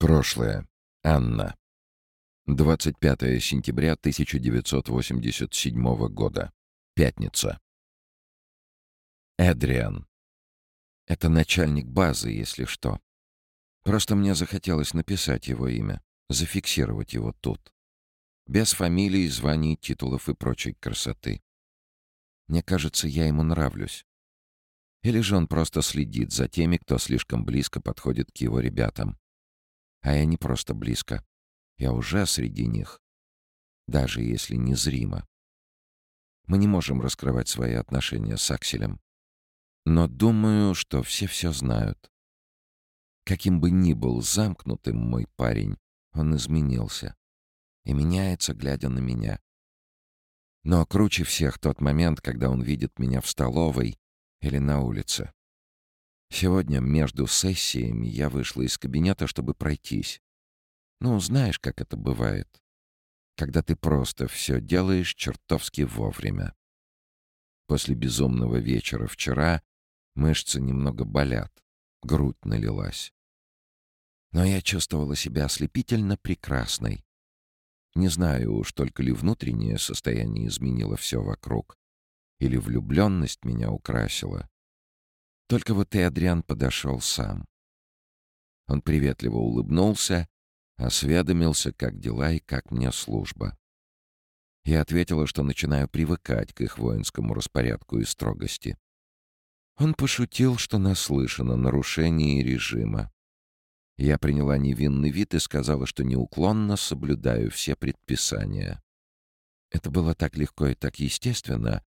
Прошлое. Анна. 25 сентября 1987 года. Пятница. Эдриан. Это начальник базы, если что. Просто мне захотелось написать его имя, зафиксировать его тут. Без фамилий, званий, титулов и прочей красоты. Мне кажется, я ему нравлюсь. Или же он просто следит за теми, кто слишком близко подходит к его ребятам. А я не просто близко. Я уже среди них. Даже если не зримо. Мы не можем раскрывать свои отношения с Акселем. Но думаю, что все все знают. Каким бы ни был замкнутым мой парень, он изменился. И меняется, глядя на меня. Но круче всех тот момент, когда он видит меня в столовой или на улице. Сегодня между сессиями я вышла из кабинета, чтобы пройтись. Ну, знаешь, как это бывает. Когда ты просто все делаешь чертовски вовремя. После безумного вечера вчера мышцы немного болят, грудь налилась. Но я чувствовала себя ослепительно прекрасной. Не знаю уж, только ли внутреннее состояние изменило все вокруг, или влюбленность меня украсила. Только вот и Адриан подошел сам. Он приветливо улыбнулся, осведомился, как дела и как мне служба. Я ответила, что начинаю привыкать к их воинскому распорядку и строгости. Он пошутил, что наслышан о нарушении режима. Я приняла невинный вид и сказала, что неуклонно соблюдаю все предписания. Это было так легко и так естественно,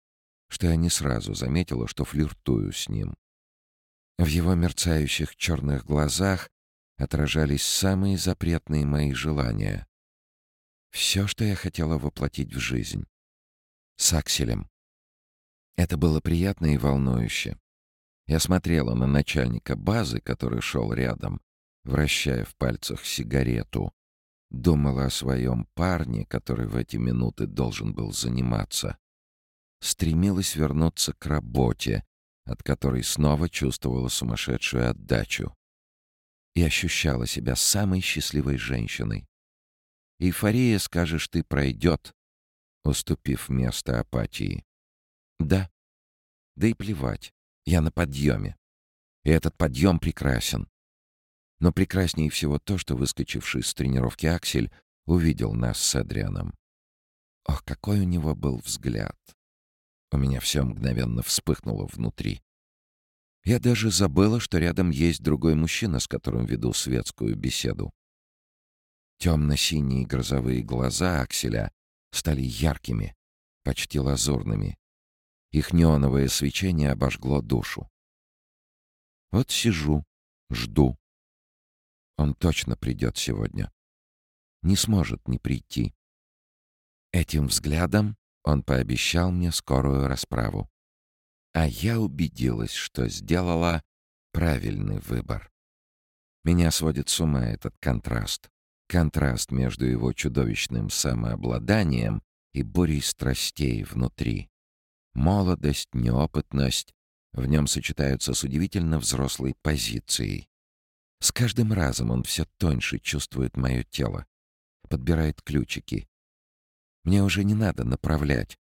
что я не сразу заметила, что флиртую с ним. В его мерцающих черных глазах отражались самые запретные мои желания. Все, что я хотела воплотить в жизнь. С Акселем. Это было приятно и волнующе. Я смотрела на начальника базы, который шел рядом, вращая в пальцах сигарету. Думала о своем парне, который в эти минуты должен был заниматься. Стремилась вернуться к работе, от которой снова чувствовала сумасшедшую отдачу. И ощущала себя самой счастливой женщиной. Эйфория, скажешь ты, пройдет, уступив место апатии. Да. Да и плевать. Я на подъеме. И этот подъем прекрасен. Но прекраснее всего то, что, выскочивший с тренировки Аксель, увидел нас с Адрианом. Ох, какой у него был взгляд! У меня все мгновенно вспыхнуло внутри. Я даже забыла, что рядом есть другой мужчина, с которым веду светскую беседу. Темно-синие грозовые глаза Акселя стали яркими, почти лазурными. Их неоновое свечение обожгло душу. Вот сижу, жду. Он точно придет сегодня. Не сможет не прийти. Этим взглядом он пообещал мне скорую расправу. А я убедилась, что сделала правильный выбор. Меня сводит с ума этот контраст. Контраст между его чудовищным самообладанием и бурей страстей внутри. Молодость, неопытность в нем сочетаются с удивительно взрослой позицией. С каждым разом он все тоньше чувствует мое тело, подбирает ключики, мне уже не надо направлять.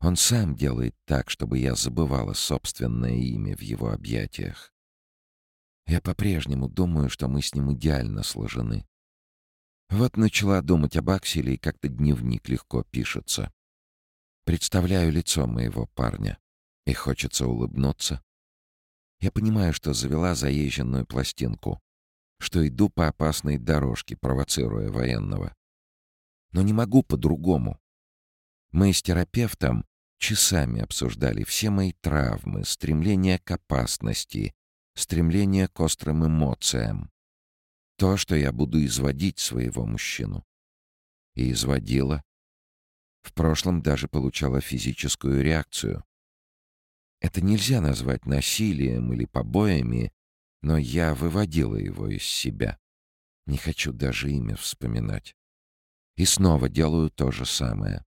Он сам делает так, чтобы я забывала собственное имя в его объятиях. Я по-прежнему думаю, что мы с ним идеально сложены. Вот начала думать об Акселе, и как-то дневник легко пишется. Представляю лицо моего парня, и хочется улыбнуться. Я понимаю, что завела заезженную пластинку, что иду по опасной дорожке, провоцируя военного но не могу по-другому. Мы с терапевтом часами обсуждали все мои травмы, стремление к опасности, стремление к острым эмоциям. То, что я буду изводить своего мужчину. И изводила. В прошлом даже получала физическую реакцию. Это нельзя назвать насилием или побоями, но я выводила его из себя. Не хочу даже имя вспоминать. И снова делаю то же самое.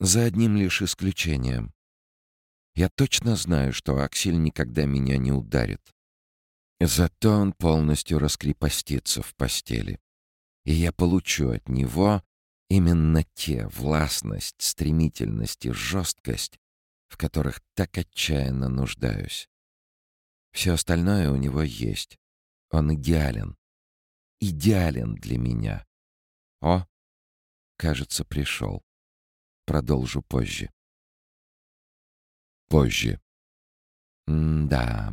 За одним лишь исключением. Я точно знаю, что Аксель никогда меня не ударит. Зато он полностью раскрепостится в постели. И я получу от него именно те властность, стремительность и жесткость, в которых так отчаянно нуждаюсь. Все остальное у него есть. Он идеален. Идеален для меня. О, кажется, пришел. Продолжу позже. Позже. М-да.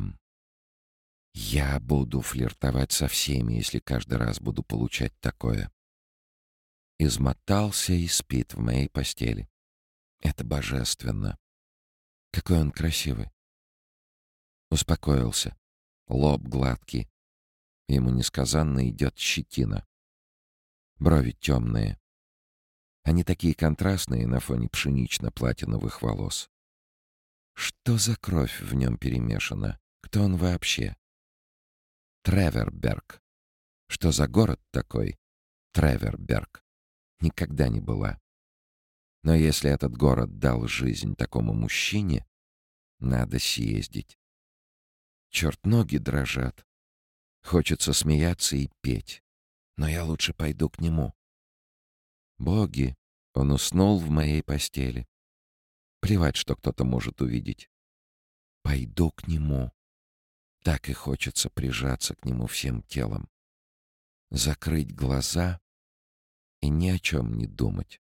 Я буду флиртовать со всеми, если каждый раз буду получать такое. Измотался и спит в моей постели. Это божественно. Какой он красивый. Успокоился. Лоб гладкий. Ему несказанно идет щетина. Брови темные. Они такие контрастные на фоне пшенично-платиновых волос. Что за кровь в нем перемешана? Кто он вообще? Треверберг. Что за город такой? Треверберг. Никогда не была. Но если этот город дал жизнь такому мужчине, надо съездить. Черт, ноги дрожат. Хочется смеяться и петь. Но я лучше пойду к нему. Боги, он уснул в моей постели. Плевать, что кто-то может увидеть. Пойду к нему. Так и хочется прижаться к нему всем телом. Закрыть глаза и ни о чем не думать.